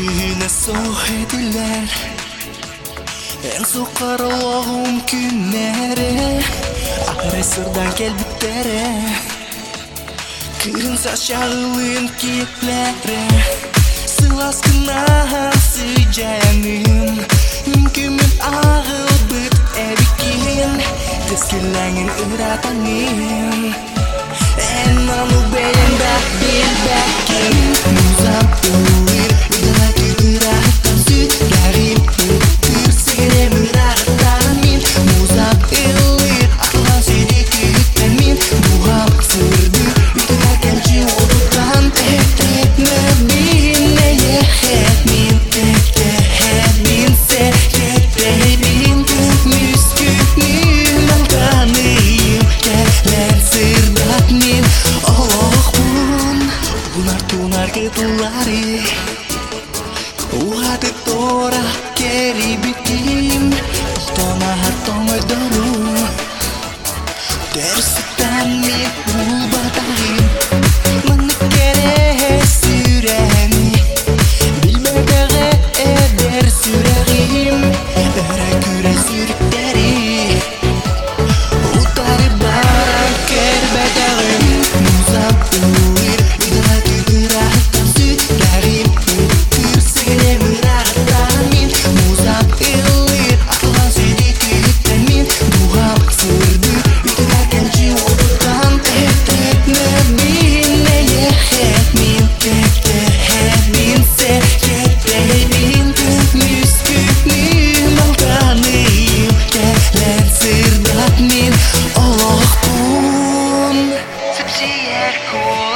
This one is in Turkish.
Cihine sohediler En sukar Allah'ım günleri Ahre sırdan gel bitere Kırın saçalın kiplere Sılas kenahan sejayanin Mungkin ahıl bit ebikin Deskilangin uratangin En malu bayang dah bil bakin εσύ Ούτε τώρα καιρή μπικίν Το μαχατό με ντορού Τέρσι τα λίπη cool.